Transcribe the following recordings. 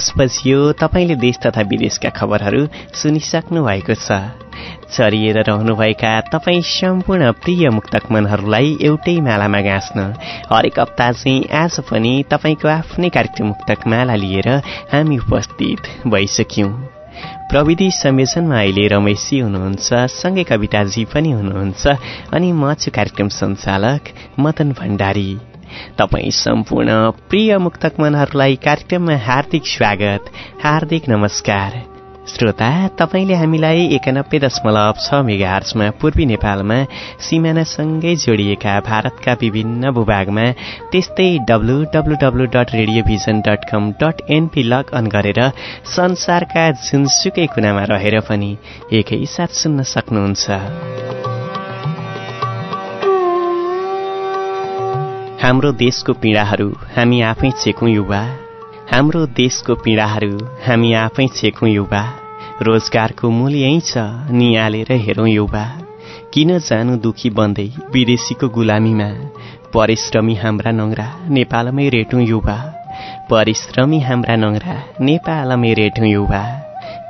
दस बजियो तपाईँले देश तथा विदेशका खबरहरू सुनिसक्नु भएको छ। चरिएर रहनुभएका तपाईँ सम्पूर्ण प्रिय मुक्तक मनहरूलाई एउटै मालामा गाँच्न। हरेक हप्ता चाहिँ आज पनि तपाईँको आफ्नै कार्यक्रम मुक्तक माला लिएर हामी उपस्थित भइसक्यौँ। प्रविधि संयोजनमा अहिले रमेशजी हुनुहुन्छ सँगै कविताजी पनि हुनुहुन्छ अनि म छु कार्यक्रम सञ्चालक मदन भण्डारी। तपाईँ सम्पूर्ण प्रिय मुक्तक कार्यक्रममा हार्दिक स्वागत हार्दिक नमस्कार। श्रोता तपाईँले हामीलाई एकानब्बे दशमलव छ मेगा आर्चमा पूर्वी नेपालमा सिमानासँगै जोडिएका भारतका विभिन्न भूभागमा त्यस्तै W W W dot Radio Vision dot com dot NP log on गरेर संसारका जुनसुकै कुनामा रहेर पनि एकैसाथ सुन्न सक्नुहुन्छ। हाम्रो देशको पीडाहरू हामी आफै चेकौँ युवा। हाम्रो देशको पीडाहरू हामी आफै छेकौँ युवा। रोजगारको मूल्य यही छ निहालेर हेरौँ युवा। किन जानु दुखी बन्दै विदेशीको गुलामीमा? परिश्रमी हाम्रा नङ्रा नेपालमै रेटौँ युवा। परिश्रमी हाम्रा नङ्रा नेपालमै रेटौँ युवा।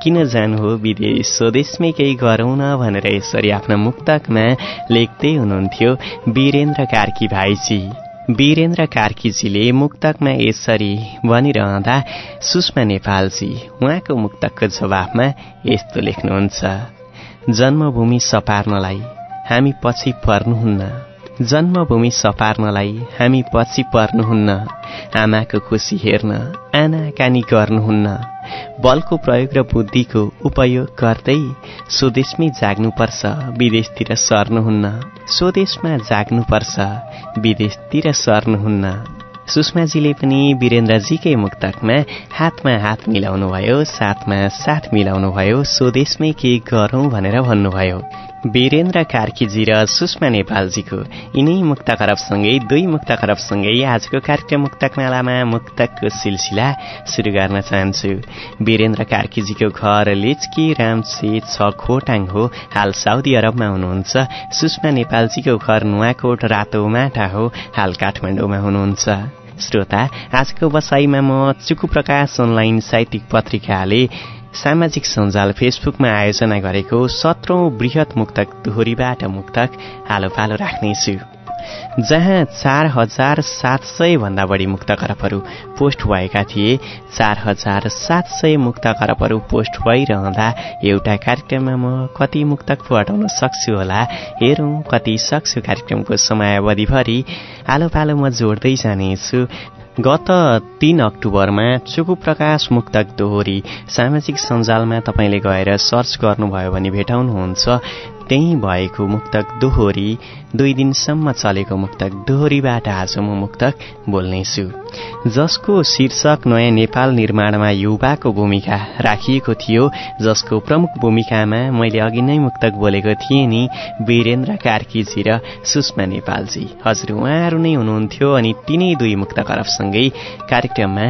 किन जानु हो विदेश स्वदेशमै केही गरौँ न भनेर यसरी आफ्ना मुक्तकमा लेख्दै हुनुहुन्थ्यो वीरेन्द्र कार्की भाइजी। वीरेन्द्र कार्कीजीले मुक्तकमा यसरी भनिरहँदा सुषमा नेपालजी उहाँको मुक्तकको जवाफमा यस्तो लेख्नुहुन्छ जन्मभूमि सपार्नलाई हामी पछि पर्नुहुन्न। जन्मभूमि सपार्नलाई हामी पछि पर्नुहुन्न। आमाको खुसी हेर्न आनाकानी गर्नुहुन्न। बलको प्रयोग र बुद्धिको उपयोग गर्दै स्वदेशमै जाग्नुपर्छ विदेशतिर सर्नुहुन्न। स्वदेशमा जाग्नुपर्छ विदेशतिर सर्नुहुन्न। सुषमाजीले पनि वीरेन्द्रजीकै मुक्तकमा हातमा हात मिलाउनुभयो साथमा साथ मिलाउनुभयो स्वदेशमै के गरौँ भनेर भन्नुभयो। वीरेन्द्र कार्कीजी र सुषमा नेपालजीको यिनै मुक्त खरबसँगै दुई मुक्त खरबसँगै आजको कार्यक्रम मुक्तकमालामा मुक्तकको सिलसिला सुरु गर्न चाहन्छु। वीरेन्द्र कार्कीजीको घर लिचकी रामसी छ खोटाङ हो। हाल साउदी अरबमा हुनुहुन्छ। सुषमा नेपालजीको घर नुवाकोट रातो माटा हो। हाल काठमाडौँमा हुनुहुन्छ। श्रोता आजको बसाईमा म चुकु प्रकाश अनलाइन साहित्यिक पत्रिकाले सामाजिक सञ्जाल फेसबुकमा आयोजना गरेको सत्रौं वृहत मुक्तक दोहोरीबाट मुक्तक आलो पालो राख्नेछु। जहाँ चार हजार सात सय भन्दा बढी मुक्त करपहरू पोस्ट भएका थिए चार हजार सात सय मुक्त करपहरू पोस्ट भइरहँदा एउटा कार्यक्रममा म कति मुक्तक पो सक्छु होला हेरौँ कति सक्छु कार्यक्रमको समयावधिभरि। आलो पालो म जोड्दै जानेछु। गत तीन अक्टोबरमा चुकु प्रकाश मुक्तक दोहोरी सामाजिक सञ्जालमा तपाईँले गएर सर्च गर्नुभयो भने भेटाउनुहुन्छ। त्यही भएको मुक्तक दोहोरी दुई दिनसम्म चलेको मुक्तक दोहोरीबाट आज म मुक्तक बोल्नेछु। जसको शीर्षक नयाँ नेपाल निर्माणमा युवाको भूमिका राखिएको थियो जसको प्रमुख भूमिकामा मैले अघि नै मुक्तक बोलेको थिएँ नि वीरेन्द्र कार्कीजी र सुषमा नेपालजी। हजुर उहाँहरू नै हुनुहुन्थ्यो अनि तिनै दुई मुक्त करफसँगै कार्यक्रममा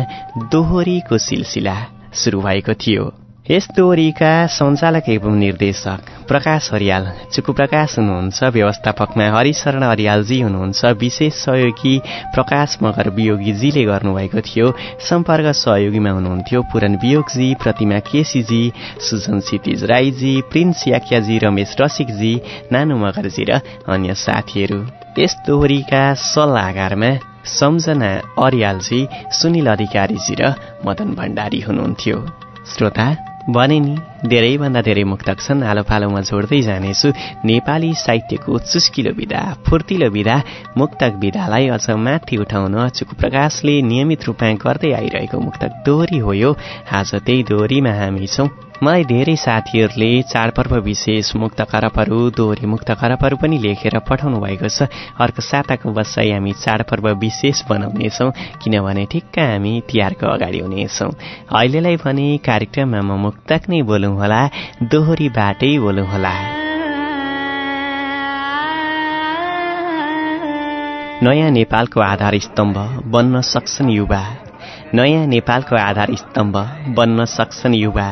दोहोरीको सिलसिला सुरु भएको थियो। यस दोहोरीका सञ्चालक एवं निर्देशक प्रकाश हरियाल। चुकु प्रकाश हुनुहुन्छ व्यवस्थापकमा हरिशरण हरियालजी हुनुहुन्छ। विशेष सहयोगी प्रकाश मगर वियोगीजीले गर्नुभएको थियो। सम्पर्क सहयोगीमा हुनुहुन्थ्यो पुरन वियोगजी प्रतिमा केसीजी सुजन क्षितिज राईजी प्रिन्स याक्याजी रमेश रसिकजी नानु मगरजी र अन्य साथीहरू। यस दोहोरीका सल्लाहकारमा सम्झना अरियालजी सुनिल अधिकारीजी र मदन भण्डारी हुनुहुन्थ्यो। श्रोता भने नि धेरैभन्दा धेरै मुक्तक छन्। आलो पालोमा जोड्दै जानेछु। नेपाली साहित्यको चुस्किलो विधा फुर्तिलो विधा मुक्तक विधालाई अझ माथि उठाउन अचुक प्रकाशले नियमित रूपमा गर्दै आइरहेको मुक्तक दोहोरी हो यो। आज त्यही दोहोरीमा हामी छौँ। मलाई धेरै साथीहरूले चाडपर्व विशेष मुक्त करपहरू दोहोरी मुक्त करपहरू पनि लेखेर पठाउनु भएको छ। अर्को साताको बसाइ हामी चाडपर्व विशेष बनाउनेछौँ किनभने ठिक्क हामी तिहारको अगाडि हुनेछौँ। अहिलेलाई भने कार्यक्रममा म मुक्तक नै बोलौँ होला दोहोरीबाटै बोलौँ होला नयाँ नेपालको आधार स्तम्भ बन्न सक्छन् युवा। नयाँ नेपालको आधार स्तम्भ बन्न सक्छन् युवा।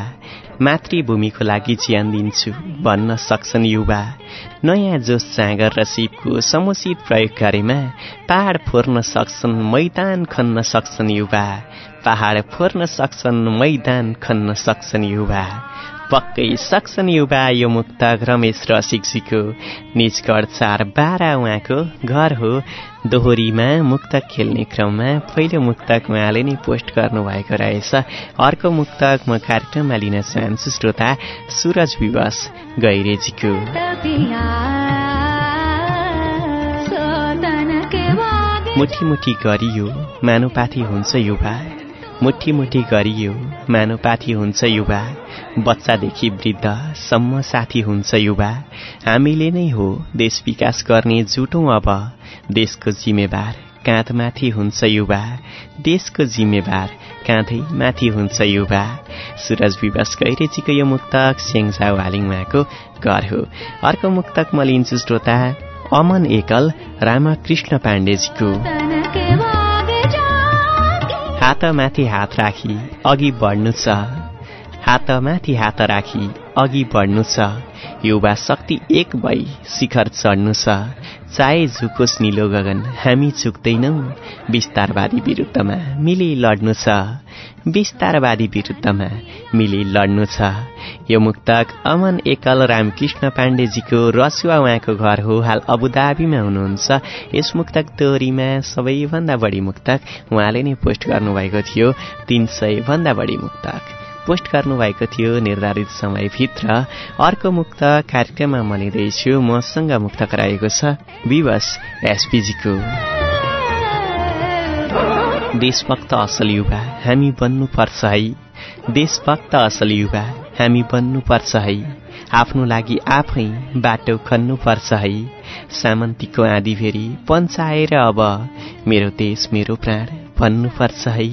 मातृभूमिको लागि ज्यान दिन्छु। भन्न सक्छन् युवा। नयाँ जोस जाँगर र सिपको समुचित प्रयोग गरेमा पहाड फोर्न सक्छन् मैदान खन्न सक्छन् युवा। पहाड फोर्न सक्छन् मैदान खन्न सक्छन् युवा। पक्कै सक्छन् युवा यो मुक्तक रमेश रसिकजीको निजगढ चार बाह्र उहाँको घर हो दोहोरीमा मुक्तक खेल्ने क्रममा पहिलो मुक्तक उहाँले नै पोस्ट गर्नुभएको रहेछ अर्को मुक्तक म कार्यक्रममा लिन चाहन्छु श्रोता सुरज विवश गैरेजीको मुठी मुठी गरियो मानुपाथी हुन्छ युवा मुठी मुठी गरियो मानुपाथी हुन्छ युवा बच्चादेखि वृद्धसम्म साथी हुन्छ युवा। हामीले नै हो देश विकास गर्ने जुटौँ अब। देशको जिम्मेवार काँधमाथि हुन्छ युवा। देशको जिम्मेवार काँधै माथि हुन्छ युवा। सुरज विवश गैरेजीको यो मुक्तक सेङ्जा वालिङ उहाँको घर हो। अर्को मुक्तक म लिन्छु श्रोता अमन एकल रामकृष्ण पाण्डेजीको। हातमाथि हात राखी अघि बढ्नु छ। हातमाथि हात राखी अघि बढ्नु छ। युवा शक्ति एक भई शिखर चढ्नु छ। चाहे झुकोस् निलो गगन हामी चुक्दैनौ। विस्तारवादी विरुद्धमा मिली लड्नु छ। विस्तारवादी विरुद्धमा मिली लड्नु छ। यो मुक्तक अमन एकल रामकृष्ण पाण्डेजीको रसुवा उहाँको घर हो। हाल अबुधाबीमा हुनुहुन्छ। यस मुक्तक दोहोरीमा सबैभन्दा बढी मुक्तक उहाँले नै पोस्ट गर्नुभएको थियो। तीन सय भन्दा बढी मुक्तक। पोस्ट गर्नुभएको थियो निर्धारित समयभित्र। अर्को मुक्त कार्यक्रममा म लिँदैछु। मसँग मुक्त गराएको छ विवश एसपिजीको। देशभक्त असल युवा हामी बन्नुपर्छ है। देशभक्त असल युवा हामी बन्नुपर्छ है। आफ्नो लागि आफै बाटो खन्नुपर्छ है। सामन्तीको आँधी फेरि पन्चाएर अब मेरो देश मेरो प्राण भन्नुपर्छ है।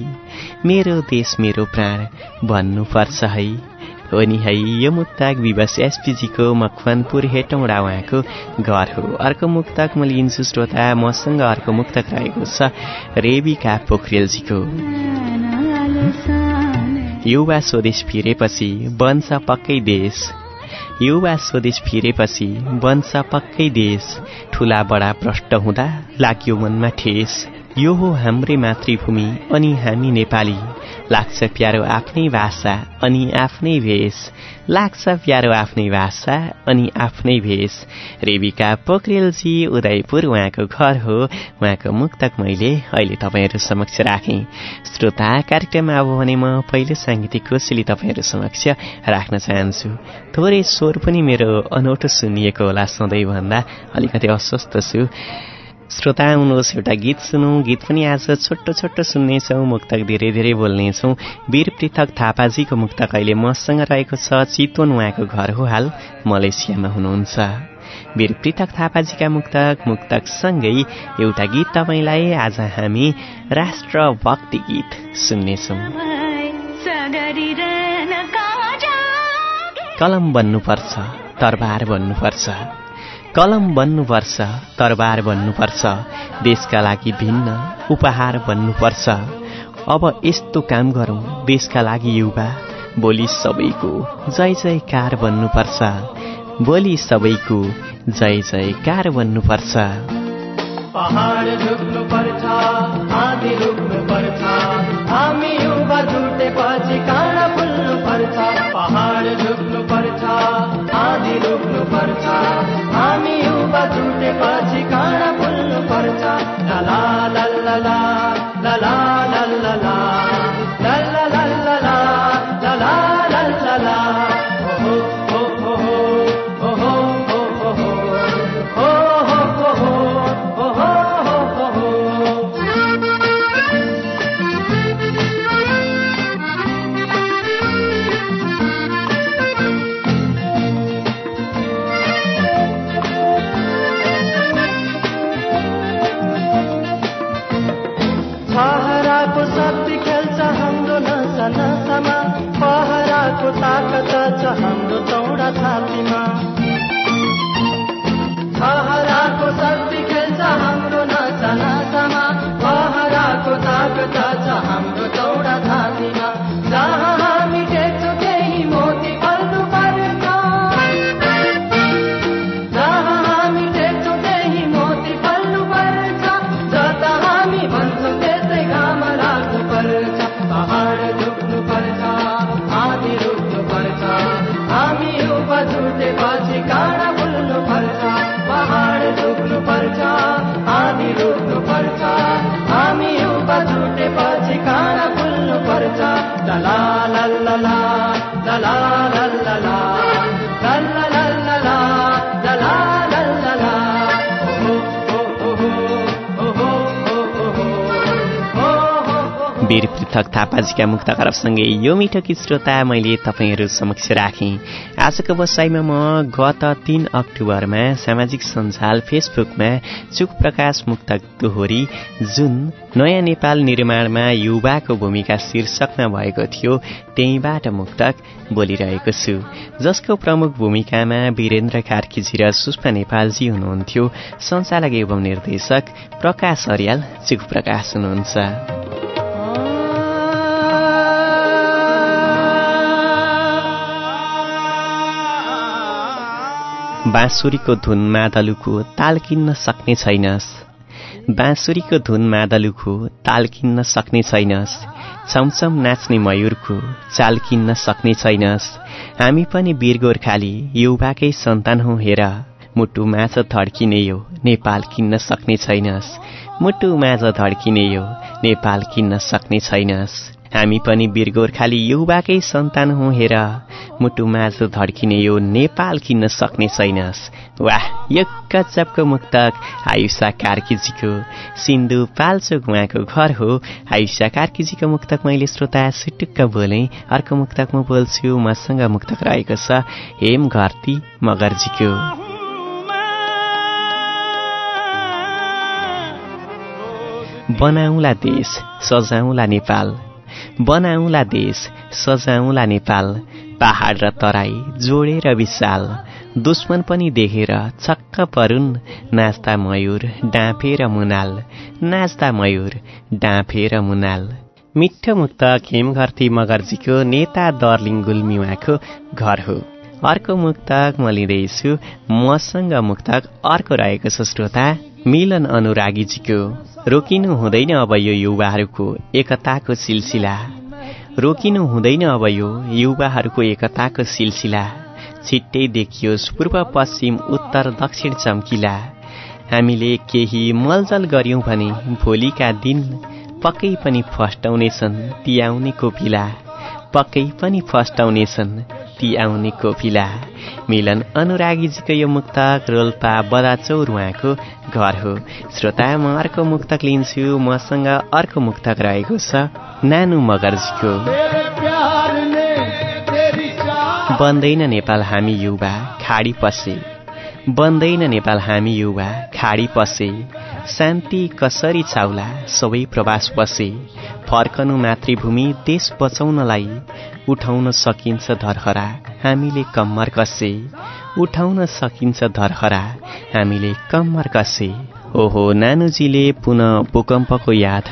मेरो देश मेरो प्राण। भन्नुपर्छ है। हो नि है यो मुक्ताक विवश एसपिजीको मकवानपुर हेटौँडा उहाँको घर हो। अर्को मुक्तक म लिन्छु श्रोता मसँग अर्को मुक्तक रहेको छ रेबिका पोखरेलजीको। युवा स्वदेश फिरेपछि बन्छ पक्कै देश। युवा स्वदेश फिरेपछि बन्छ पक्कै देश। ठुला बडा प्रष्ट हुँदा लाग्यो मनमा ठेस। यो हो हाम्रै मातृभूमि अनि हामी नेपाली। लाग्छ प्यारो आफ्नै भाषा अनि आफ्नै भेष। लाग्छ प्यारो आफ्नै भाषा अनि आफ्नै भेष। रेबिका पोखरेलजी उदयपुर उहाँको घर हो। उहाँको मुक्तक मैले अहिले तपाईँहरू समक्ष राखेँ। श्रोता कार्यक्रममा अब भने म पहिलो साङ्गीतिक कोसेली तपाईँहरू समक्ष राख्न चाहन्छु। थोरै स्वर पनि मेरो अनौठो सुनिएको होला सधैँभन्दा। अलिकति अस्वस्थ छु। श्रोता आउनुहोस् एउटा गीत सुनौँ। गीत पनि आज छोटो छोटो सुन्नेछौँ मुक्तक धेरै धेरै बोल्नेछौँ। वीर पृथक थापाजीको मुक्तक अहिले मसँग रहेको छ। चितवन उहाँको घर हो हाल मलेसियामा हुनुहुन्छ। वीर पृथक थापाजीका मुक्तक मुक्तकसँगै एउटा गीत तपाईँलाई आज हामी राष्ट्रभक्ति गीत सुन्नेछौँ। कलम बन्नुपर्छ तरबार बन्नुपर्छ। कलम बन्नुपर्छ तरबार बन्नुपर्छ देशका लागि भिन्न उपहार बन्नुपर्छ। अब यस्तो काम गरौँ देशका लागि युवा बोली सबैको जय जयकार बन्नुपर्छ। बोली सबैको जय जयकार बन्नुपर्छ। पहाड पर्छ हामी युवा जुटेपछि काँडा पहाड झुक्नु डोबा छुटेपछि काँडा फुल्नु पर्छ। ला ला ला। छातीमा पृथक थापाजीका मुक्त करपसँगै यो मिठो गीत श्रोता मैले तपाईँहरू समक्ष राखेँ। आजको बसाइमा म गत तीन अक्टोबरमा सामाजिक सञ्जाल फेसबुकमा चुक प्रकाश मुक्तक दोहोरी जुन नयाँ नेपाल निर्माणमा युवाको भूमिका शीर्षकमा भएको थियो त्यहीँबाट मुक्तक बोलिरहेको छु। जसको प्रमुख भूमिकामा वीरेन्द्र कार्कीजी र सुष्मा नेपालजी हुनुहुन्थ्यो। सञ्चालक एवं निर्देशक प्रकाश अर्याल चुक प्रकाश हुनुहुन्छ। बाँसुरीको धुन मादलुको ताल किन्न सक्ने छैनस्। बाँसुरीको धुन मादलुको ताल किन्न सक्ने छैनस्। छमछम नाच्ने मयूरको चाल किन्न सक्ने छैनस्। हामी पनि वीर गोर्खाली युवाकै सन्तान हौ हेर। मुटु माझ धड्किने यो नेपाल किन्न सक्ने छैनस्। मुटु माझ धड्किने यो नेपाल किन्न सक्ने छैनस्। हामी पनि वीर गोर्खाली युवाकै सन्तान हौ हेर। मुटु माझ धड्किने यो नेपाल किन्न सक्ने छैनस्। वाह यो गजबको मुक्तक आयुषा कार्कीजीको सिन्धु पाल्चोक उहाँको घर हो। आयुषा कार्कीजीको मुक्तक मैले श्रोता सुटुक्क बोलेँ। अर्को मुक्तक म बोल्छु मसँग मुक्तक रहेको छ हेम घरती मगर्जीको। बनाउला देश सजाउला नेपाल। बनाउला देश सजाउला नेपाल। पहाड र तराई जोडेर विशाल। दुश्मन पनि देखेर छक्क परुन् नाच्दा मयूर डाँफेर मुनाल। नाच्दा मयूर डाँफेर मुनाल। मिठो मुक्त खेमघर्ती मगर्जीको नेता दर्लिङ गुल्मी उहाँको घर हो। अर्को मुक्तक म लिँदैछु मसँग मुक्तक अर्को रहेको छ श्रोता मिलन अनुरागीजीको। रोकिनु हुँदैन अब यो युवाहरूको एकताको सिलसिला। रोकिनु हुँदैन अब यो। युवाहरूको एकताको सिलसिला छिट्टै देखियोस् पूर्व पश्चिम उत्तर दक्षिण चम्किला। हामीले केही मलजल गर्यौँ भने भोलिका दिन पक्कै पनि फस्टाउनेछन् ती आउने कोपिला। पक्कै पनि फस्टाउनेछन् ती आउने कोपिला। मिलन अनुरागीजीको यो मुक्तक रोल्पा बदाचौर उहाँको घर हो। श्रोता म अर्को मुक्तक लिन्छु मसँग अर्को मुक्तक रहेको छ। नानु मगर्जीको। बन्दैन नेपाल हामी युवा खाडी पसे। बन्दैन नेपाल हामी युवा खाडी पसे। शान्ति कसरी छाउला सबै प्रवास बसे। फर्कनु मातृभूमि देश बचाउनलाई उठाउन सकिन्छ धरहरा हामीले कम्मर कसे। उठाउन सकिन्छ धरहरा हामीले कम्मर कसे। ओहो नानुजीले पुनः भूकम्पको याद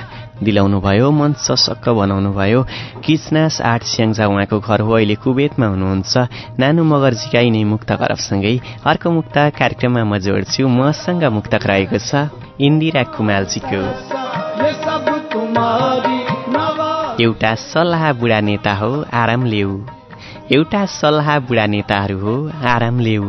दिलाउनु भयो मन सशक्क बनाउनु भयो किचनास आर्ट स्याङ्जा उहाँको घर हो अहिले कुवेतमा हुनुहुन्छ। नानु मगर्जीका नै मुक्त करपसँगै अर्को मुक्त कार्यक्रममा म जोड्छु। मसँग मुक्तक रहेको छ इन्दिरा कुमालजीको एउटा सल्लाह बुढा नेता हो आराम लेऊ। एउटा सल्लाह बुढा नेताहरू हो आराम लेऊ।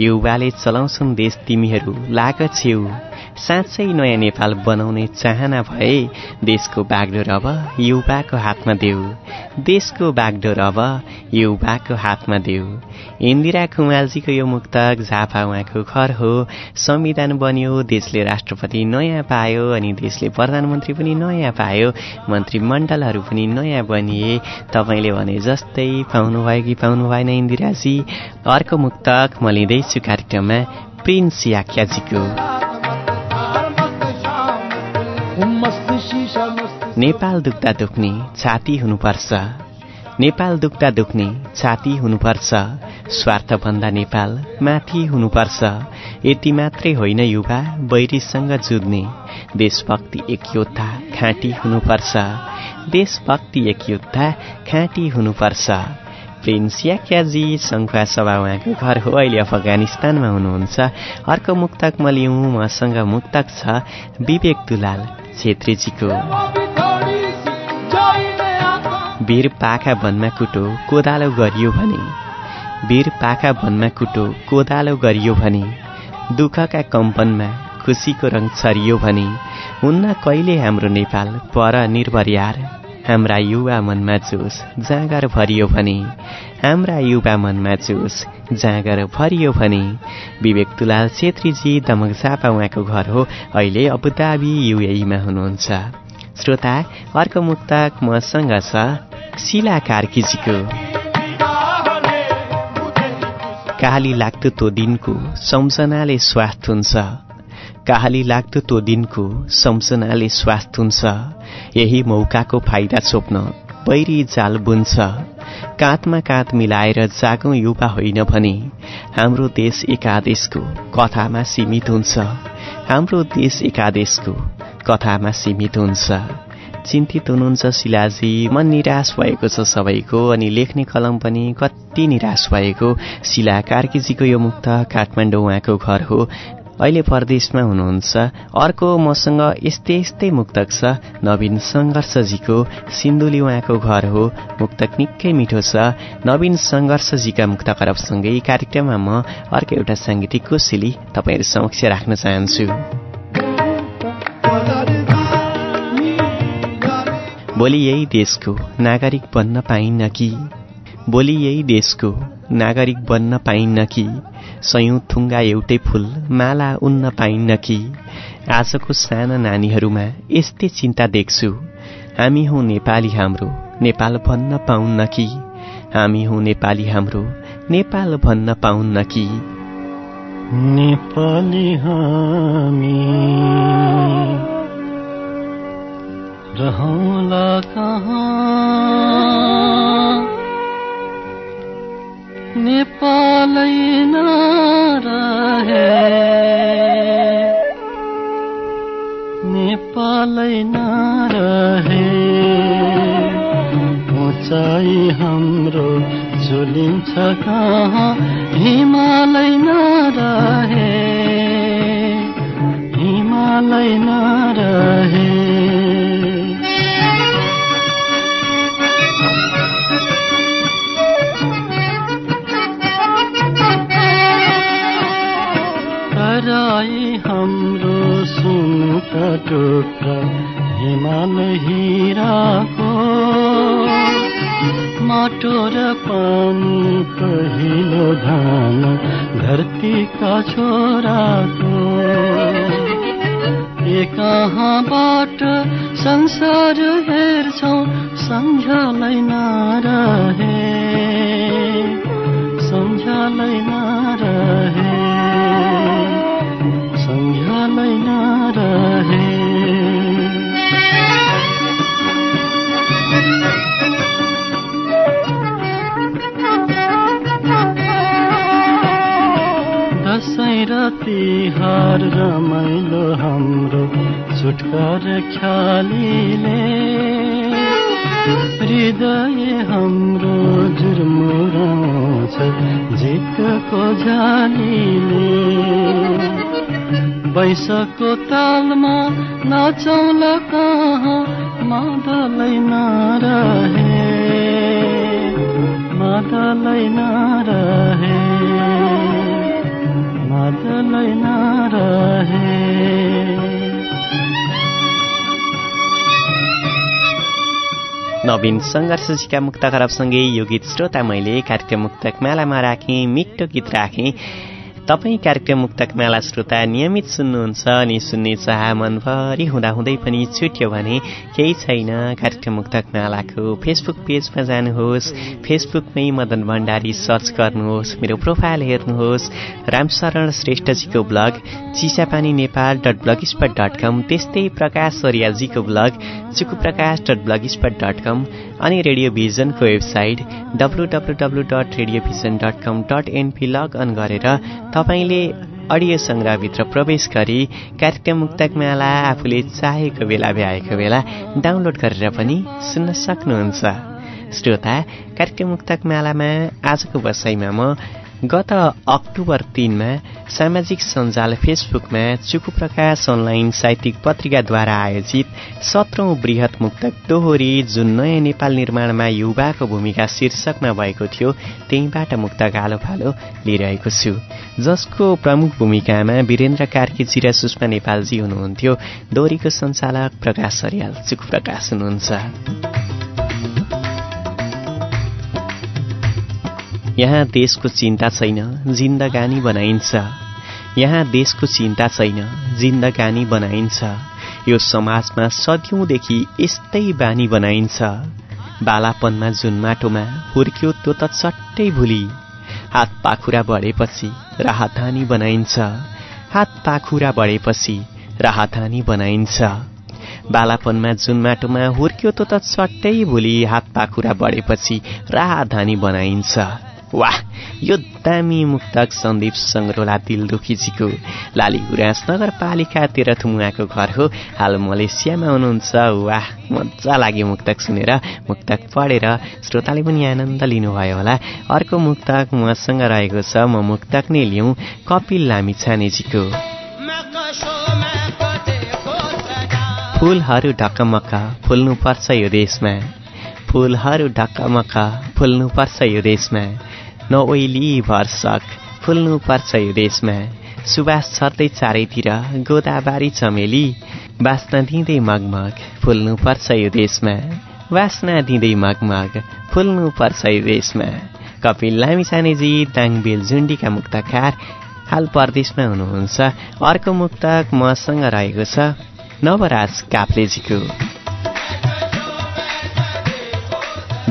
युवाले चलाउँछन् देश तिमीहरू लाग छेउ। साँच्चै नयाँ नेपाल बनाउने चाहना भए देशको बागडोर अब युवाको हातमा देऊ। देशको बागडोर अब युवाको हातमा देऊ। इन्दिरा कुमालजीको यो मुक्तक झापा उहाँको घर हो। संविधान बन्यो देशले राष्ट्रपति नयाँ पायो अनि देशले प्रधानमन्त्री पनि नयाँ पायो। मन्त्रीमण्डलहरू पनि नयाँ बनिए। तपाईँले भने जस्तै पाउनुभयो कि पाउनु भएन इन्दिराजी? अर्को मुक्तक म लिँदैछु कार्यक्रममा प्रिन्स याख्याजीको नेपाल दुख्दा दुख्ने छाती हुनुपर्छ। नेपाल दुख्दा दुख्ने छाती हुनुपर्छ। स्वार्थभन्दा नेपाल माथि हुनुपर्छ। यति मात्रै होइन युवा बैरीसँग जुझ्ने। देशभक्ति एक योद्धा खाँटी हुनुपर्छ। देशभक्ति एक योद्धा खाँटी हुनुपर्छ। प्रिन्स याक्याजी सङ्खुवा सभा उहाँको घर हो। अहिले अफगानिस्तानमा हुनुहुन्छ। अर्को मुक्तक म लिउँ मसँग मुक्तक छ। विवेक दुलाल। छेत्रीजीको वीर पाखा वनमा कुटो कोदालो गरियो भने। वीर पाखा वनमा कुटो कोदालो गरियो भने। दुःखका कम्पनमा खुसीको रङ छरियो भने। हुन्न कहिले हाम्रो नेपाल पर निर्भर यार। हाम्रा युवा मनमा जोस जाँगर भरियो भने। हाम्रा युवा मनमा जोस जाँगर भरियो भने। विवेक दुलाल छेत्रीजी दमक झापा उहाँको घर हो। अहिले अबुधाबी युएईमा हुनुहुन्छ। श्रोता अर्को मुक्तक मसँग छ शिला कार्कीजीको। काली लाग्दो त्यो दिनको सम्झनाले स्वास्थ्य हुन्छ। काहली लाग्दो त्यो दिनको सम्झनाले स्वास्थ्य हुन्छ। यही मौकाको फाइदा छोप्न बैरी जाल बुन्छ। काँधमा काँध मिलाएर जागौँ युवा होइन भने हाम्रो देश एकादेशको कथामा सीमित हुन्छ। हाम्रो देश एकादेशको कथामा सीमित हुन्छ। चिन्तित हुनुहुन्छ शिलाजी मन निराश भएको छ सबैको अनि लेख्ने कलम पनि कति निराश भएको। शिला कार्कीजीको यो मुक्त काठमाडौँ उहाँको घर हो। अहिले परदेशमा हुनुहुन्छ। अर्को मसँग यस्तै यस्तै मुक्तक छ। नवीन सङ्घर्षजीको सिन्धुली उहाँको घर हो। मुक्तक निकै मिठो छ। नवीन सङ्घर्षजीका मुक्त करबसँगै कार्यक्रममा म अर्को एउटा साङ्गीतिक कोसेली तपाईँहरू समक्ष राख्न चाहन्छु। भोलि यही देशको नागरिक बन्न पाइन्न कि भोलि यही देशको नागरिक बन्न पाइन्न कि सयौँ थुङ्गा एउटै फुल माला उन्न पाइन्न कि। आजको साना नानीहरूमा यस्तै चिन्ता देख्छु। हामी हौ नेपाली हाम्रो नेपाल भन्न पाउन्न कि। हामी हौ नेपाली हाम्रो नेपाल भन्न पाउन्न कि। नेपाली हामी। रहौला कहाँ? नेपालै नरहे नेपालै नरहे उचाइ हाम्रो झुलिन्छ कहाँ? हिमालय नरहे हिमालय नरहे हाम्रो सुनका टुक्रा हिमाल हिराको माटो र पानी पहिलो धान धरतीका छोराको ए कहाँबाट संसार हेर्छौ सम्झालै नरहे सम्झालै नरहे नरहे दसैँ र तिहार रमाइलो हाम्रो छुटकार ख्यालीले। हृदय हाम्रो जुर्मुराउँछ जितको झालीले बैसको तालमा नाचौल कहाँ? मादलै नरहे मादलै नरहे मादलै नरहे नवीन सङ्घर्षजीका मुक्त खराबसँगै यो गीत श्रोता मैले कार्यक्रम मुक्तक मालामा राखेँ मिठो गीत राखेँ। तपाईँ कार्यक्रम मुक्तक माला श्रोता नियमित सुन्नुहुन्छ अनि सुन्ने चाह मनभरि। हुँदाहुँदै पनि छुट्यो भने केही छैन। कार्यक्रम मुक्तक मालाको फेसबुक पेजमा जानुहोस्। फेसबुकमै मदन भण्डारी सर्च गर्नुहोस्। मेरो प्रोफाइल हेर्नुहोस्। Ramsharan श्रेष्ठजीको blog Chisapani Nepal dot blog spot dot com त्यस्तै Prakash सरियालजीको blog Chuku Prakash dot blog spot dot com अनि radio भिजनको website W W W dot radio vision dot com dot NP log on गरेर तपाईँले audio सङ्ग्रहभित्र प्रवेश गरी कार्यक्रम मुक्तक माला आफूले चाहेको बेला भ्याएको बेला डाउनलोड गरेर पनि सुन्न सक्नुहुन्छ। श्रोता कार्यक्रम मुक्तक मालामा आजको बसाइमा म गत अक्टोबर तिनमा सामाजिक सञ्जाल फेसबुकमा चुकु प्रकाश अनलाइन साहित्यिक पत्रिकाद्वारा आयोजित सत्रौं वृहत मुक्तक दोहोरी जुन नयाँ नेपाल निर्माणमा युवाको भूमिका शीर्षकमा भएको थियो त्यहीँबाट मुक्तक आलो फालो लिइरहेको छु। जसको प्रमुख भूमिकामा वीरेन्द्र कार्कीजी र सुषमा नेपालजी हुनुहुन्थ्यो। दोहोरीको सञ्चालक प्रकाश सरियाल चुकु प्रकाश हुनुहुन्छ। यहाँ देशको चिन्ता छैन जिन्दगानी बनाइन्छ। यहाँ देशको चिन्ता छैन जिन्दगानी बनाइन्छ। यो समाजमा सदियौँदेखि यस्तै बानी बनाइन्छ। बालापनमा जुन माटोमा हुर्क्यो त्यो त चट्टै भुली। हात पाखुरा बढेपछि राहतानी बनाइन्छ। हात पाखुरा बढेपछि राहतानी बनाइन्छ। बालापनमा जुन माटोमा हुर्क्यो त्यो त चट्टै भुली। हात पाखुरा बढेपछि राहधानी बनाइन्छ। वाह यो दामी मुक्तक सन्दीप सङ्ग्रोला दिलदुखीजीको लाली गुराँस नगरपालिका तेह्रथुमुवाको घर हो। हाल मलेसियामा हुनुहुन्छ। वाह मजा लाग्यो मुक्तक सुनेर। मुक्तक पढेर श्रोताले पनि आनन्द लिनुभयो होला। अर्को मुक्तक मसँग रहेको छ म मुक्तक नै लिउँ कपिल लामी छानेजीको। फुलहरू ढकमक्क फुल्नुपर्छ यो देशमा। फुलहरू ढकमक्क फुल्नुपर्छ यो देशमा नओइली भरसक फुल्नु पर्छ यो देशमा सुवास छर्दै चारैतिर गोदाबारी चमेली बास्ना दिँदै मगमग फुल्नु पर्छ यो देशमा वासना दिँदै मगमग फुल्नु पर्छ यो देशमा कपिल लामिसानेजी ताङबेल जुण्डीका मुक्तकार हाल परदेशमा हुनुहुन्छ अर्को मुक्तक मसँग रहेको छ नवराज काप्लेजीको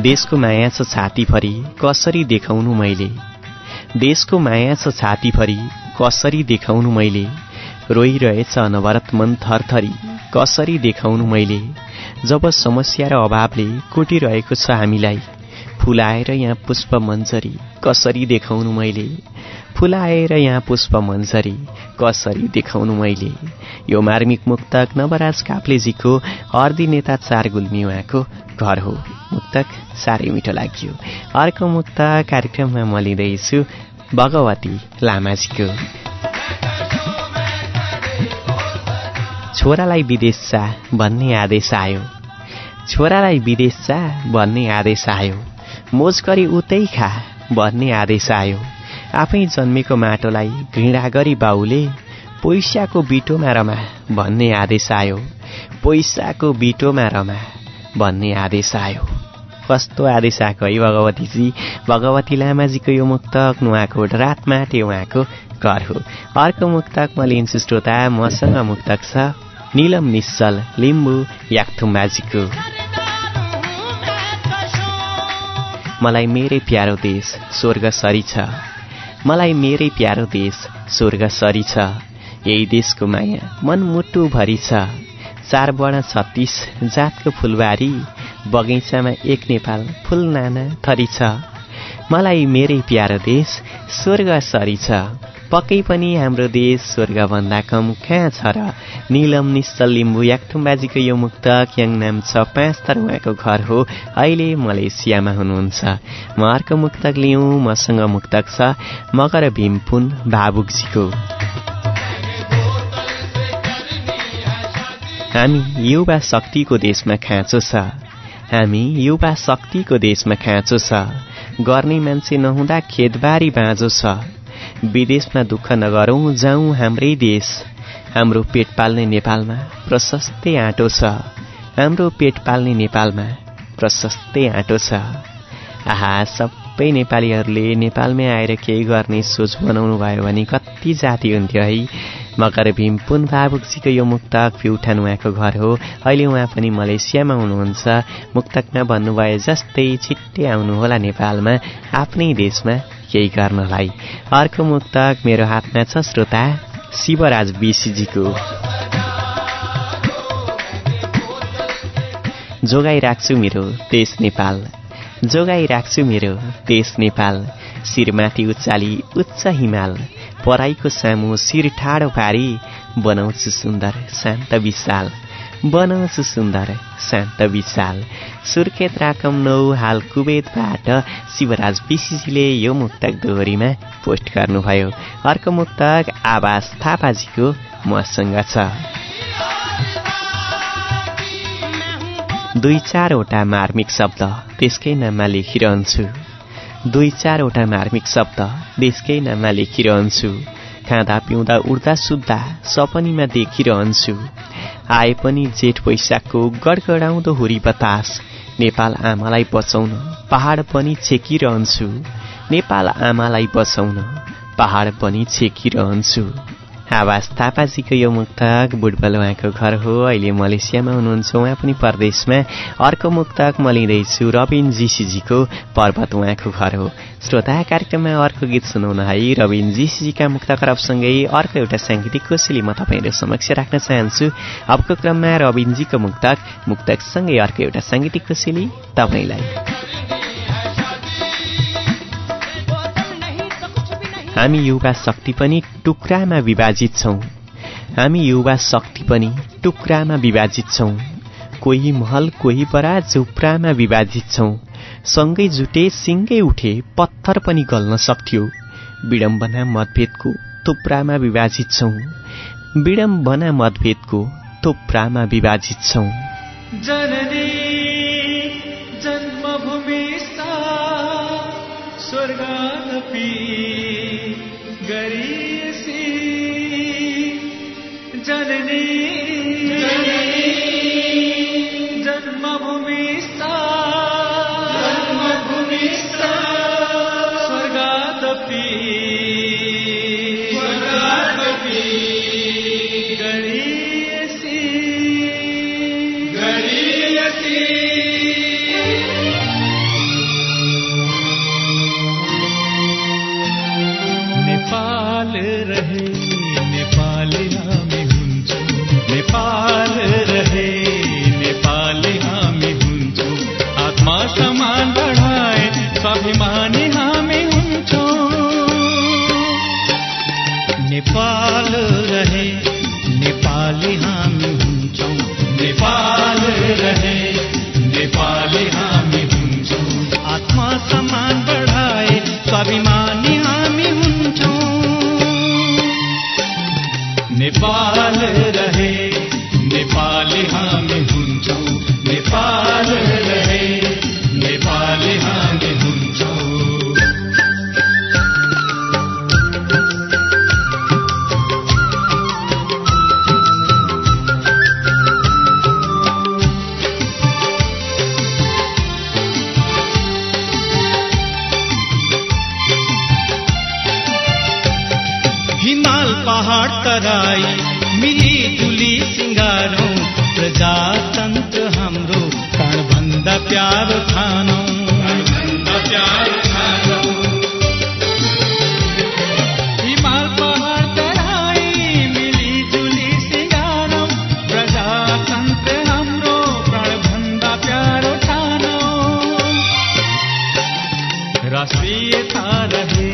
देशको माया छ छातीभरि कसरी देखाउनु मैले? देशको माया छ छातीभरि कसरी देखाउनु मैले? रोइरहेछ अनवरत मन थरथरी कसरी देखाउनु मैले? जब समस्या र अभावले कोटिरहेको छ हामीलाई फुलाएर यहाँ पुष्प मन्जरी कसरी देखाउनु मैले? फुलाएर यहाँ पुष्प मन्जरी कसरी देखाउनु मैले? यो मार्मिक मुक्तक नवराज काप्लेजीको अर्दी नेता चार गुल्मी उहाँको घर हो। मुक्तक साह्रै मिठो लाग्यो। अर्को मुक्त कार्यक्रममा म लिँदैछु भगवती लामाजीको। छोरालाई विदेश जा भन्ने आदेश आयो। छोरालाई विदेश जा भन्ने आदेश आयो। मोज गरी उतै खा भन्ने आदेश आयो। आफै जन्मेको माटोलाई घृणा गरी बाउले पैसाको बिटोमा रमा भन्ने आदेश आयो। पैसाको बिटोमा रमा भन्ने आदेश आयो। कस्तो आदेश आएको है भगवतीजी? भगवती लामाजीको यो मुक्तक नुहाकोट रात माटे उहाँको घर हो। अर्को मुक्तक म लिन्छु श्रोता मसँग मुक्तक छ निलम निश्चल लिम्बू याक्थुम्बाजीको। मलाई मेरै प्यारो देश स्वर्ग सरी छ। मलाई मेरै प्यारो देश स्वर्ग सरी छ। यही देशको माया मनमुटुभरि छ। चारबडा छत्तिस जातको फुलबारी बगैँचामा एक नेपाल फुल नाना थरी छ। मलाई मेरै प्यारो देश स्वर्ग सरी छ। पक्कै पनि हाम्रो देश स्वर्गभन्दा कम कहाँ छ र? निलम निश्चल लिम्बू याक्थुम्बाजीको यो मुक्तक याङ नाम छ पाँच तर उहाँको घर हो। अहिले मलेसियामा हुनुहुन्छ। म अर्को मुक्तक लिउँ मसँग मुक्तक छ मगर भीमपुन भावुकजीको हामी युवा शक्तिको देशमा खाँचो छ। हामी युवा शक्तिको देशमा खाँचो छ। गर्ने मान्छे नहुँदा खेतबारी बाँझो छ। विदेशमा दुःख नगरौँ जाउँ हाम्रै देश। हाम्रो पेट पाल्ने नेपालमा प्रशस्तै आँटो छ। हाम्रो पेट पाल्ने नेपालमा प्रशस्तै आँटो छ। आहा सबै नेपालीहरूले नेपालमै आएर केही गर्ने सोच बनाउनु भयो भने कति जाति हुन्थ्यो है। मकर भीम पुन भावुकजीको यो मुक्तक प्युठान उहाँको घर हो। अहिले उहाँ पनि मलेसियामा हुनुहुन्छ। मुक्तकमा भन्नुभयो जस्तै छिट्टै आउनुहोला नेपालमा आफ्नै देशमा केही गर्नलाई। अर्को मुक्तक मेरो हातमा छ श्रोता शिवराज बिसीजीको। जोगाई राख्छु मेरो देश नेपाल। जोगाई राख्छु मेरो देश नेपाल। शिरमाथि उचाली उच्च हिमाल। पराईको सामु शिर ठाडो पारी बनाउँछु सुन्दर शान्त विशाल। बनाउँछु सुन्दर शान्त विशाल। सुर्खेत राकम नौ हाल कुवेतबाट शिवराज विशिजीले यो मुक्तक दोहोरीमा पोस्ट गर्नुभयो। अर्को मुक्तक आवास थापाजीको मसँग छ। दुई चारवटा मार्मिक शब्द त्यसकै नाममा लेखिरहन्छु। दुई चारवटा मार्मिक शब्द देशकै नाममा लेखिरहन्छु। खाँदा पिउँदा उड्दा सुत्दा सपनीमा देखिरहन्छु। आए पनि जेठ वैशाखको गडगडाउँदो हुरी बतास। नेपाल आमालाई बचाउन पहाड पनि छेकिरहन्छु। नेपाल आमालाई बचाउन पहाड पनि छेकिरहन्छु। आवाज थापाजीको यो मुक्तक बुटबल उहाँको घर हो अहिले मलेसियामा हुनुहुन्छ उहाँ पनि परदेशमा अर्को मुक्तक म लिँदैछु रविन जीसीजीको पर्वत उहाँको घर हो श्रोता कार्यक्रममा अर्को गीत सुनाउन है रविन जीसीजीका मुक्त खरबसँगै अर्को एउटा साङ्गीतिक कोसेली म तपाईँहरू समक्ष राख्न चाहन्छु अबको क्रममा रविनजीको मुक्तक मुक्तकसँगै अर्को एउटा साङ्गीतिक कोसेली तपाईँलाई हामी युवा शक्ति पनि टुक्रामा विभाजित छौँ। हामी युवा शक्ति पनि टुक्रामा विभाजित छौँ। कोही महल कोही बरा झुप्रामा विभाजित छौँ। सँगै जुटे सिङ्गै उठे पत्थर पनि गल्न सक्थ्यो। विडम्बना मतभेदको थुप्रामा विभाजित छौँ। विडम्बना मतभेदको थुप्रामा विभाजित छौँ। الذي राष्ट्रियता रहे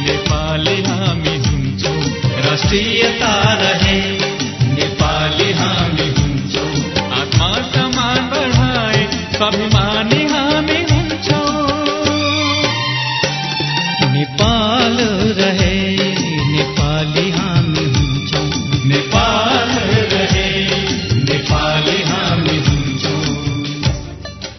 नेपाली हामी हुन्छौँ राष्ट्रियता रहे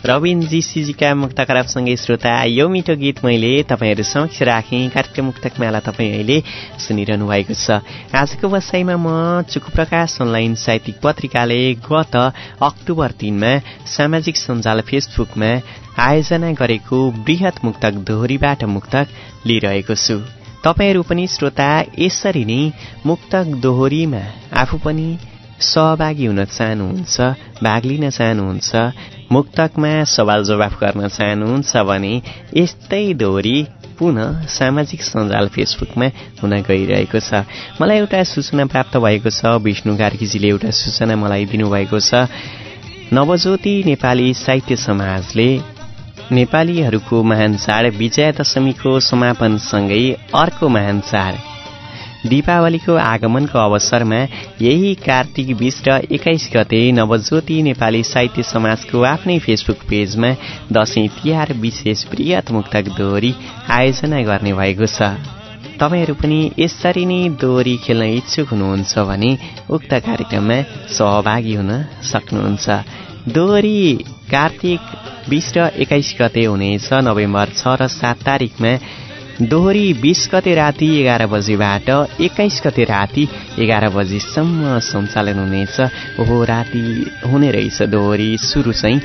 रविन जीसीजीका मुक्त खराबसँगै श्रोता यो मिठो गीत मैले तपाईँहरू समक्ष राखेँ कार्यक्रम मुक्तक माला तपाईँ अहिले सुनिरहनु भएको छ आजको बसाइमा म चुकु प्रकाश अनलाइन साहित्यिक पत्रिकाले गत अक्टोबर तिनमा सामाजिक सञ्जाल फेसबुकमा आयोजना गरेको वृहत मुक्तक दोहोरीबाट मुक्तक लिइरहेको छु तपाईँहरू पनि श्रोता यसरी नै मुक्तक दोहोरीमा आफू पनि सहभागी हुन चाहनुहुन्छ भाग लिन चाहनुहुन्छ मुक्तकमा सवाल जवाफ गर्न चाहनुहुन्छ भने यस्तै दोहोरी पुनः सामाजिक सञ्जाल फेसबुकमा हुन गइरहेको छ मलाई एउटा सूचना प्राप्त भएको छ विष्णु कार्कीजीले एउटा सूचना मलाई दिनुभएको छ नवज्योति नेपाली साहित्य समाजले नेपालीहरूको महान चाड विजया दशमीको समापनसँगै अर्को महान चाड दीपावलीको आगमनको अवसरमा यही कार्तिक बिस र एक्काइस गते नवज्योति नेपाली साहित्य समाजको आफ्नै फेसबुक पेजमा दशैं तिहार विशेष वृहत मुक्तक दोहोरी आयोजना गर्ने भएको छ। तपाईँहरू पनि यसरी नै दोहोरी खेल्न इच्छुक हुनुहुन्छ भने उक्त कार्यक्रममा सहभागी हुन सक्नुहुन्छ। दोहोरी कार्तिक बिस र एक्काइस गते हुनेछ नोभेम्बर छ र सात तारिकमा दोहोरी बिस गते राति एघार बजेबाट एक्काइस गते राति एघार बजीसम्म सञ्चालन हुनेछ। ओहो राति हुने रहेछ दोहोरी सुरु चाहिँ।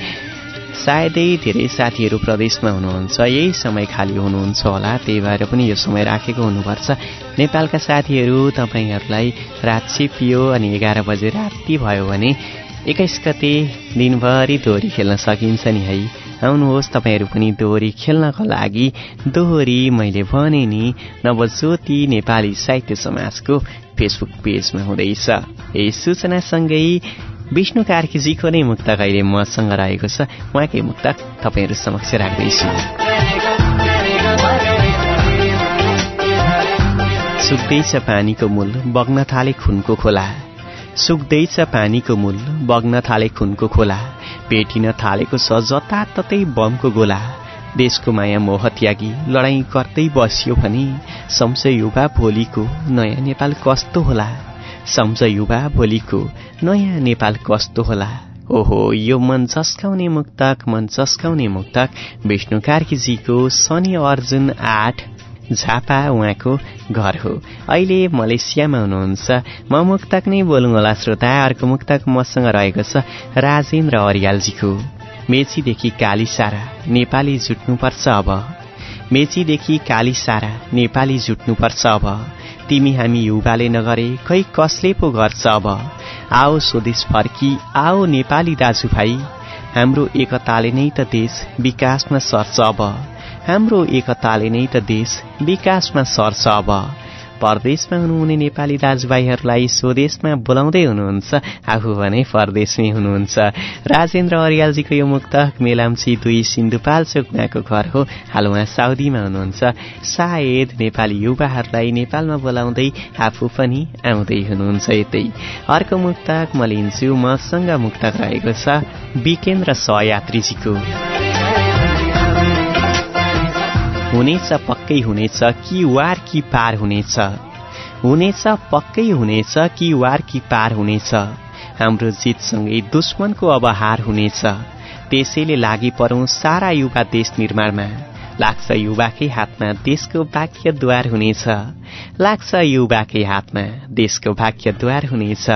सायदै धेरै साथीहरू प्रदेशमा हुनुहुन्छ। यही समय खाली हुनुहुन्छ होला त्यही भएर पनि यो समय राखेको हुनुपर्छ। नेपालका साथीहरू तपाईँहरूलाई रात छिपियो अनि एघार बजे राति भयो भने एक्काइस गते दिनभरि दोहोरी खेल्न सकिन्छ नि है। आउनुहोस् तपाईँहरू पनि दोहोरी खेल्नको लागि। दोहोरी मैले भने नि नवज्योति नेपाली साहित्य समाजको फेसबुक पेजमा हुँदैछ। यही सूचनासँगै विष्णु कार्कीजीको नै मुक्त अहिले मसँग रहेको छ उहाँकै मुक्त तपाईँहरू समक्ष राख्दैछु। सुक्दैछ पानीको मूल बग्न थाले खुनको खोला। सुक्दैछ पानीको मूल बग्न थाले खुनको खोला। पेटिन थालेको छ जताततै बमको गोला। देशको माया मोह त्यागी लडाईँ गर्दै बस्यो भने सम्झ युवा भोलिको नयाँ नेपाल कस्तो होला? सम्झ युवा भोलिको नयाँ नेपाल कस्तो होला? ओहो यो मन चस्काउने मुक्तक मन चस्काउने मुक्तक। विष्णु कार्कीजीको शनि अर्जुन आठ। झापा उहाँको घर हो। अहिले मलेसियामा हुनुहुन्छ। म मुक्तक नै बोलौँ होला श्रोता। अर्को मुक्तक मसँग रहेको छ राजेन्द्र अरियालजीको। मेचीदेखि काली सारा नेपाली जुट्नुपर्छ अब। मेचीदेखि काली सारा नेपाली जुट्नुपर्छ अब। तिमी हामी युवाले नगरे खै कसले पो गर्छ अब? आओ स्वदेश फर्की आओ नेपाली दाजुभाइ। हाम्रो एकताले नै त देश विकासमा सर्छ अब। हाम्रो एकताले नै त देश विकासमा सर्छ अब परदेशमा हुनुहुने नेपाली दाजुभाइहरूलाई स्वदेशमा बोलाउँदै हुनुहुन्छ आफू भने परदेशमै हुनुहुन्छ। राजेन्द्र अरियालजीको यो मुक्त मेलाम्ची दुई सिन्धुपाल्चोक उहाँको घर हो हाल उहाँ साउदीमा हुनुहुन्छ। सायद नेपाली युवाहरूलाई नेपालमा बोलाउँदै आफू पनि आउँदै हुनुहुन्छ यतै। अर्को मुक्तक म लिन्छु मसँग मुक्तक रहेको छ विकेन्द्र सहयात्रीजीको। हुनेछ पक्कै हुनेछ कि वार कि पार हुनेछ? हुनेछ पक्कै हुनेछ कि वार कि पार हुनेछ? हाम्रो जितसँगै दुश्मनको अब हार हुनेछ। त्यसैले लागि परौँ सारा युवा देश निर्माणमा। लाग्छ युवाकै हातमा देशको भाग्यद्वार हुनेछ। लाग्छ युवाकै हातमा देशको भाग्यद्वार हुनेछ।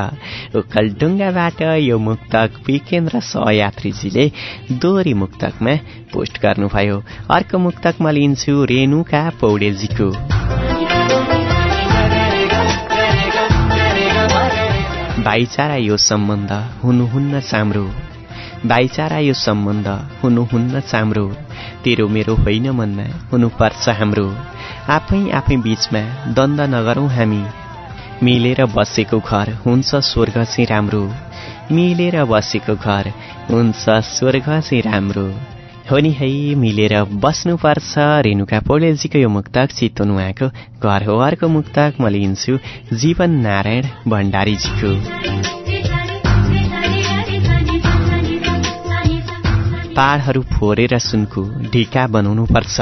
उक्कल ढुङ्गाबाट यो मुक्तक विकेन्द्र सहयात्रीजीले दोहोरी मुक्तकमा पोस्ट गर्नुभयो। अर्को मुक्तक म लिन्छु रेणुका पौडेलजीको। भाइचारा यो सम्बन्ध हुनुहुन्न चाम्रो। भाइचारा यो सम्बन्ध हुनुहुन्न चाम्रो। तेरो मेरो होइन मनमा हुनुपर्छ हाम्रो। आफै आफै बीचमा द्वन्द नगरौँ हामी। मिलेर बसेको घर हुन्छ स्वर्ग चाहिँ राम्रो। मिलेर बसेको घर हुन्छ स्वर्ग चाहिँ राम्रो। हो नि है मिलेर बस्नुपर्छ। रेणुका पौडेलजीको यो मुक्तक चितवन उहाँको घर हो अर्को मुक्तक म लिन्छु जीवन नारायण भण्डारीजीको। पाहाडहरू फोरेर सुनको ढिका बनाउनुपर्छ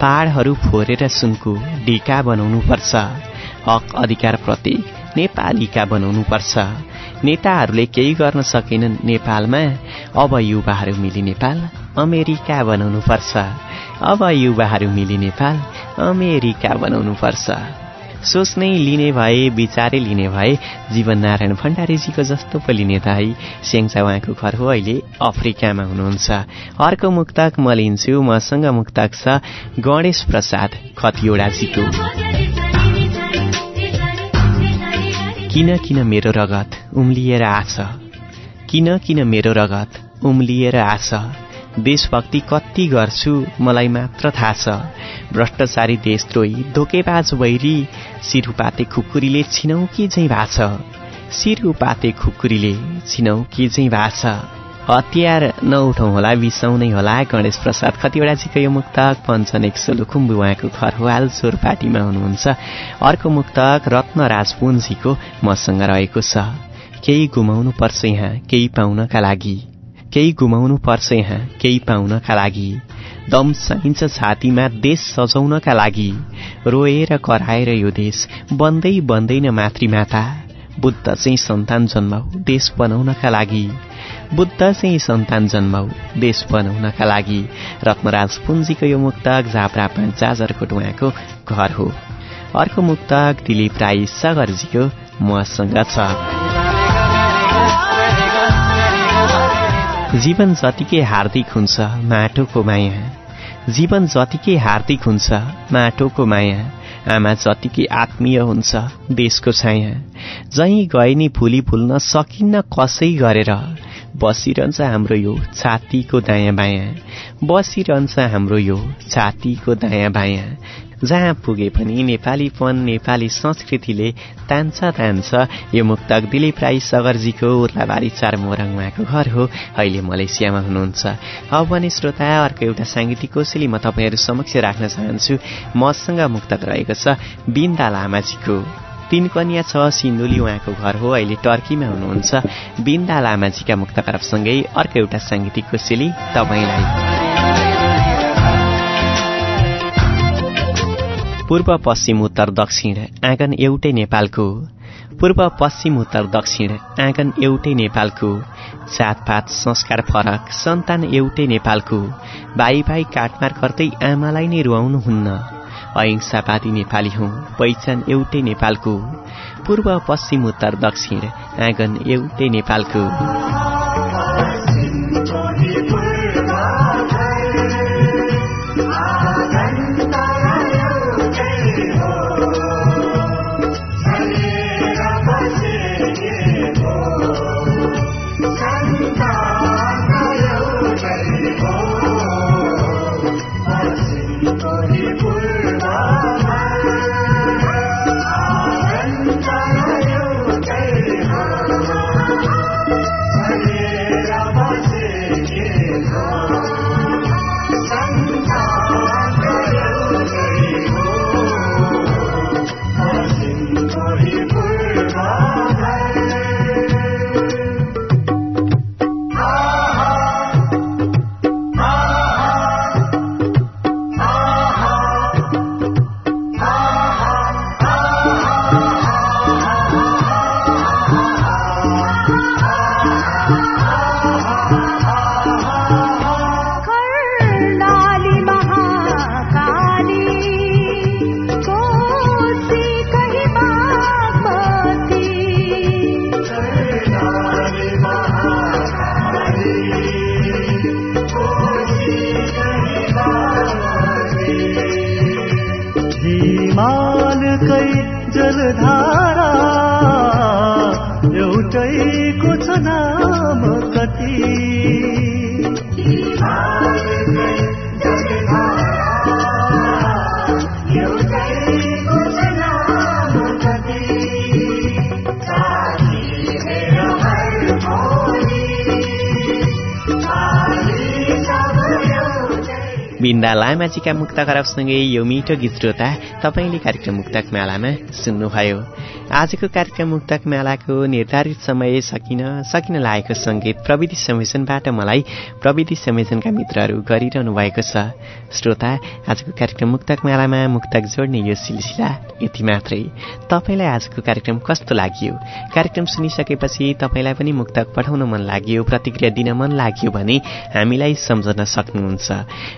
पाहाडहरू फोरेर सुनको ढिका बनाउनुपर्छ हक अधिकारप्रति नेपालीका बनाउनुपर्छ नेताहरूले केही गर्न सकेनन् नेपालमा। अब युवाहरू मिली नेपाल अमेरिका बनाउनुपर्छ अब युवाहरू मिली नेपाल अमेरिका बनाउनुपर्छ सोच्नै लिने भए विचारै लिने भए जीवन नारायण भण्डारीजीको जस्तो पो लिने है स्याङ्चा उहाँको घर हो अहिले अफ्रिकामा हुनुहुन्छ। अर्को मुक्तक म लिन्छु मसँग मुक्तक छ गणेश प्रसाद खतिवडाजीको। किन किन मेरो रगत उम्लिएर आछ? किन किन मेरो रगत उम्लिएर आछ? देशभक्ति कति गर्छु मलाई मात्र थाहा छ। भ्रष्टाचारी देशद्रोही धोकेबाज वैरी सिरुपाते खुकुरीले छिनौ कि झैँ भाछ सिरुपाते खुकुरीले छिनौ कि झैँ भाछ हतियार नउठौँ होला बिसाउनै होला। गणेश प्रसाद खतिवडाजीको यो मुक्तक पञ्चन एक सोलुखुम्बु उहाँको घर हो हाल पार्टीमा हुनुहुन्छ। अर्को मुक्तक रत्नराज पुन्जीको मसँग रहेको छ। केही गुमाउनु पर्छ यहाँ केही पाउनका लागि। केही गुमाउनु पर्छ यहाँ केही पाउनका लागि। दम चाहिन्छ छातीमा देश सजाउनका लागि। रोएर कराएर यो देश बन्दै बन्दैन मातृमाता। बुद्ध चाहिँ सन्तान जन्माऊ देश बनाउनका लागि। बुद्ध चाहिँ सन्तान जन्माऊ देश बनाउनका लागि। रत्नराज पुन्जीको यो मुक्तक झाप्रा जाजरकोट उहाँको घर हो। अर्को मुक्तक दिलीप राई सागरजीको मसँग छ। जीवन जतिकै हार्दिक हुन्छ माटोको माया। जीवन जतिकै हार्दिक हुन्छ माटोको माया। आमा जतिकै आत्मीय हुन्छ देशको छाया। जहीँ गए नि फुली फुल्न सकिन्न कसै गरेर। बसिरहन्छ हाम्रो यो छातीको दायाँ बायाँ। बसिरहन्छ हाम्रो यो छातीको दायाँ बायाँ। जहाँ पुगे पनि नेपालीपन नेपाली संस्कृतिले तान्छ तान्छ। यो मुक्तक दिलीप राई सगरजीको उर्लाबारी चार मोरङ उहाँको घर हो। अहिले मलेसियामा हुनुहुन्छ। अब भने श्रोता अर्को एउटा साङ्गीतिक कोसेली म तपाईँहरू समक्ष राख्न चाहन्छु। मसँग मुक्तक रहेको छ बिन्दा लामाजीको। तीन कन्या छ सिन्धुली उहाँको घर हो। अहिले टर्कीमा हुनुहुन्छ। बिन्दा लामाजीका मुक्त करपसँगै अर्को एउटा साङ्गीतिक कोसेली तपाईँलाई। पूर्व पश्चिम उत्तर दक्षिण आँगन एउटै नेपालको। पूर्व पश्चिम उत्तर दक्षिण आँगन एउटै नेपालको। जातपात संस्कार फरक सन्तान एउटै नेपालको। भाइ भाइ काटमार गर्दै आमालाई नै रुवाउनुहुन्न। अहिंसावादी नेपाली हौ पहिचान एउटै नेपालको। पूर्व पश्चिम उत्तर दक्षिण आँगन एउटै नेपालको। बिन्दा लामाजीका मुक्त यो मिठो गीत श्रोता तपाईँले कार्यक्रम मुक्तक मेलामा सुन्नुभयो। आजको कार्यक्रम मुक्तक मेलाको निर्धारित समय सकिन सकिन लागेको सङ्गीत प्रविधि संयोजनबाट मलाई प्रविधि संयोजनका मित्रहरू गरिरहनु भएको छ। श्रोता आजको कार्यक्रम मुक्तक मेलामा मुक्तक जोड्ने यो सिलसिला यति मात्रै। तपाईँलाई आजको कार्यक्रम कस्तो लाग्यो? कार्यक्रम सुनिसकेपछि तपाईँलाई पनि मुक्तक पठाउन मन लाग्यो प्रतिक्रिया दिन मन लाग्यो भने हामीलाई सम्झन सक्नुहुन्छ।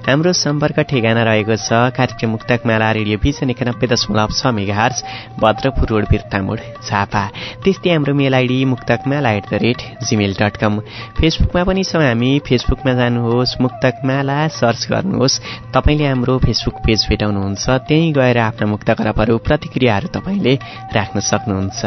हाम्रो सम्पर्क ठेगाना रहेको छ। कार्यक्रम मुक्तक रेडियो भिजन एकानब्बे दशमलव छ mega hertz Bhadrapur road Birtamod Jhapa. त्यस्तै हाम्रो mail ID Muktak Mela at the rate Gmail dot com फेसबुकमा पनि छौँ हामी। फेसबुकमा जानुहोस् मुक्तक मेला सर्च गर्नुहोस्। तपाईँले हाम्रो फेसबुक पेज भेटाउनुहुन्छ। त्यहीँ गएर आफ्ना मुक्त करपहरू प्रतिक्रियाहरू तपाईँले राख्न सक्नुहुन्छ।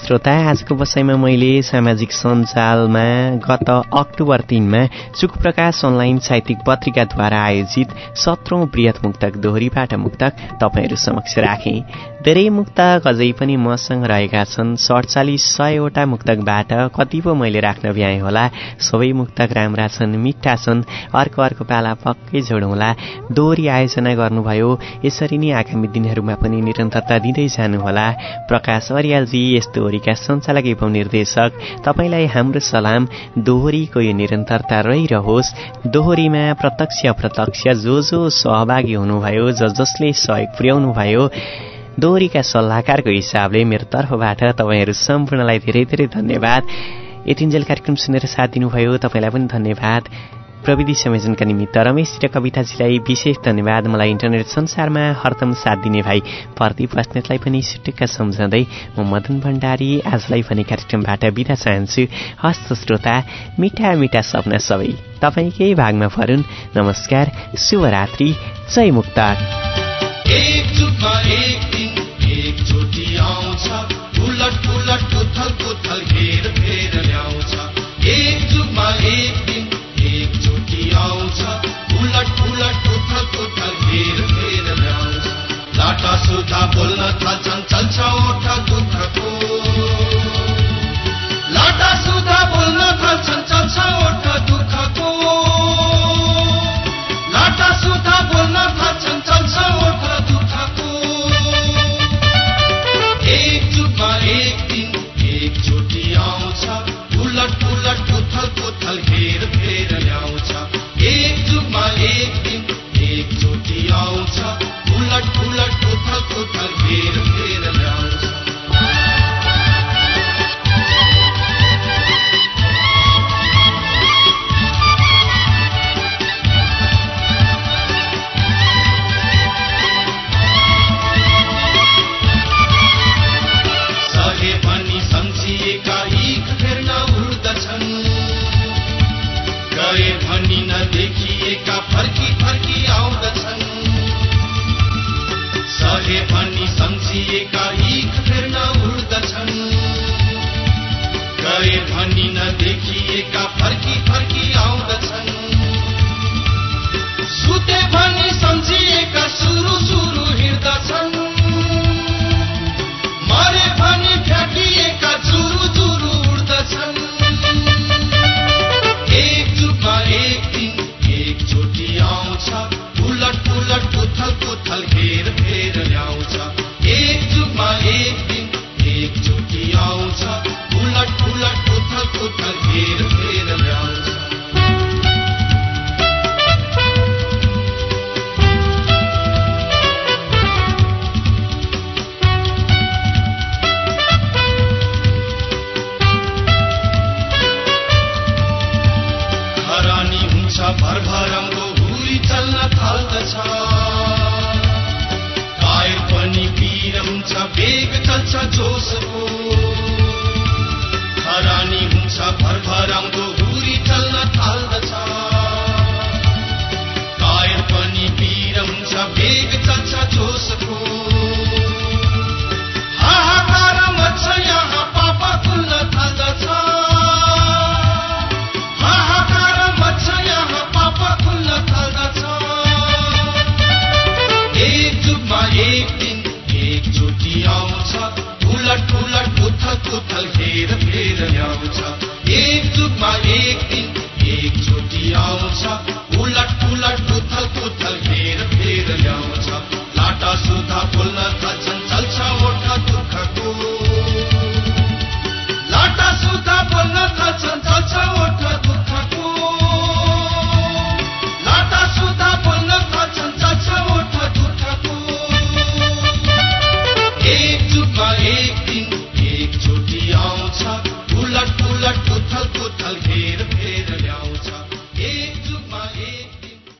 श्रोता आजको बसाइमा मैले सामाजिक सञ्जालमा गत अक्टोबर तिनमा सुख प्रकाश अनलाइन साहित्यिक पत्रिकाद्वारा आयोजित सत्रौं बृहत मुक्तक दोहोरीबाट मुक्तक तपाईँहरू समक्ष राखे। धेरै मुक्तक अझै पनि मसँग रहेका छन्। सडचालिस सयवटा मुक्तकबाट कति पो मैले राख्न भ्याएँ होला? सबै मुक्तक राम्रा छन् मिठा छन्। अर्को अर्को पाला पक्कै जोडौँला। दोहोरी आयोजना गर्नुभयो। यसरी नै आगामी दिनहरूमा पनि निरन्तरता दिँदै जानुहोला। प्रकाश अरियालजी यस दोहोरीका सञ्चालक एवं निर्देशक तपाईँलाई हाम्रो सलाम। दोहोरीको यो निरन्तरता रहिरहोस्। दोहोरीमा प्रत्यक्ष अप्रत्यक्ष जो जो सहभागी हुनुभयो ज जसले सहयोग पुर्याउनु दोहोरीका सल्लाहकारको हिसाबले मेरो तर्फबाट तपाईँहरू सम्पूर्णलाई धेरै धेरै धन्यवाद। यतिन्जेल कार्यक्रम सुनेर साथ दिनुभयो तपाईँलाई पनि धन्यवाद। प्रविधि संयोजनका निमित्त रमेश र कविताजीलाई विशेष धन्यवाद। मलाई इन्टरनेट संसारमा हरदम साथ दिने भाइ प्रदीप बस्नेतलाई पनि सुटुक्क सम्झाउँदै म मदन भण्डारी आजलाई भने कार्यक्रमबाट बिदा चाहन्छु। हस्त श्रोता मिठा मिठा सपना सबै तपाईँकै भागमा फरुन् नमस्कार शुभरात्रि जय मुक्तार उलट उलट उथल पुथल घेर फेर ल्याउँछ। एक जुगमा एक दिन एकचोटि आउँछ उलट उलट उथल पुथल घेर फेर ल्याउँछ। लाटा सुधा बोल्न थाल्छन् चल्छ ओठ दुःखको